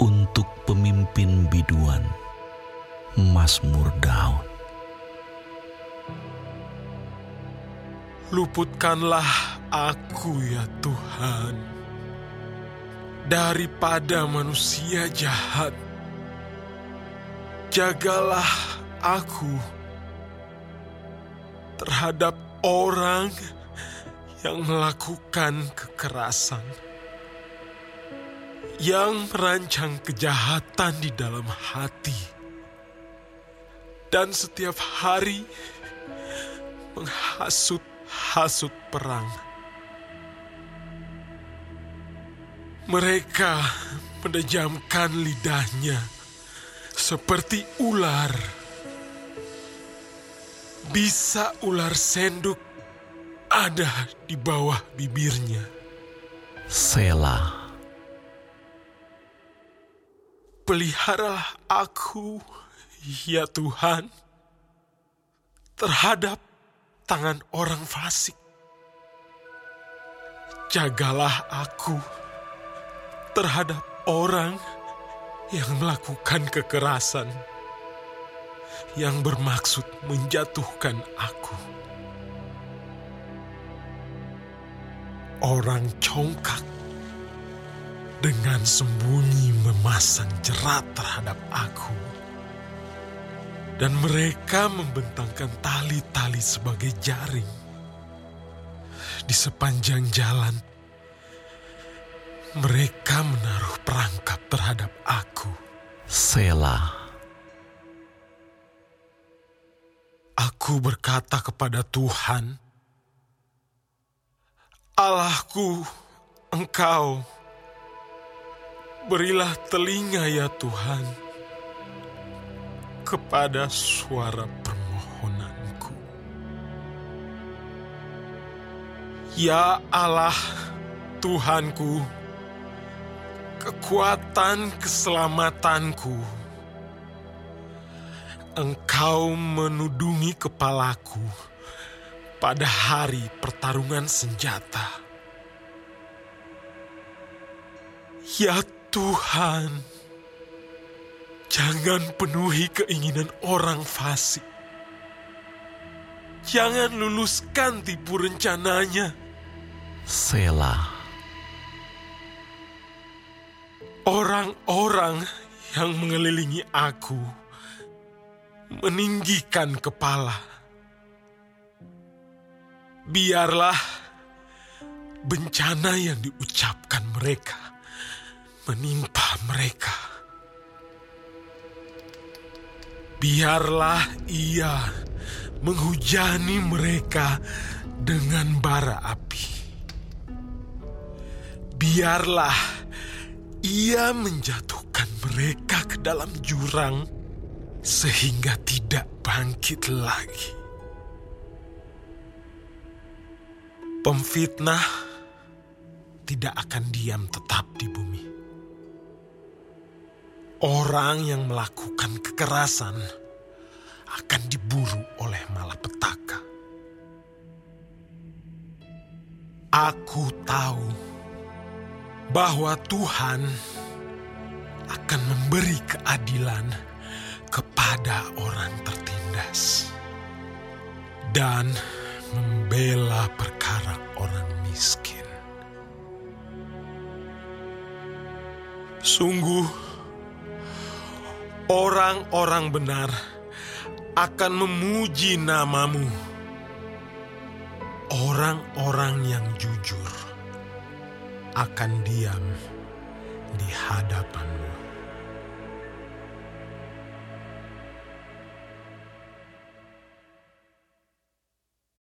untuk pemimpin biduan Mazmur Daud. Luputkanlah aku ya Tuhan daripada manusia jahat. Jagalah aku terhadap orang yang melakukan kekerasan, yang merancang kejahatan di dalam hati, dan setiap hari menghasut-hasut perang. Mereka menejamkan lidahnya seperti ular. Bisa ular senduk ada di bawah bibirnya. Selah. Peliharalah aku, ya Tuhan, terhadap tangan orang fasik. Jagalah aku terhadap orang yang melakukan kekerasan, yang bermaksud menjatuhkan aku. Orang congkak dengan sembunyi memasang jerat terhadap aku. Dan mereka membentangkan tali-tali sebagai jaring di sepanjang jalan mereka menaruh perangkap terhadap aku. Selah. Aku berkata kepada Tuhan, Allahku, Engkau, berilah telinga ya Tuhan kepada suara permohonanku. Ya Allah, Tuhanku, kekuatan keselamatanku. Engkau menudungi kepalaku pada hari pertarungan senjata. Ya Tuhan, jangan penuhi keinginan orang fasik. Jangan luluskan tipu rencananya. Selah. Orang-orang yang mengelilingi aku meninggikan kepala. Biarlah bencana yang diucapkan mereka menimpa mereka. Biarlah ia menghujani mereka dengan bara api. Biarlah ia menjatuhkan mereka ke dalam jurang sehingga tidak bangkit lagi. Pemfitnah tidak akan diam tetap di bumi. Orang yang melakukan kekerasan akan diburu oleh malapetaka. Aku tahu bahwa Tuhan akan memberi keadilan kepada orang tertindas dan membela perkara orang miskin. Sungguh, orang-orang benar akan memuji namamu. Orang-orang yang jujur akan diam di hadapanmu.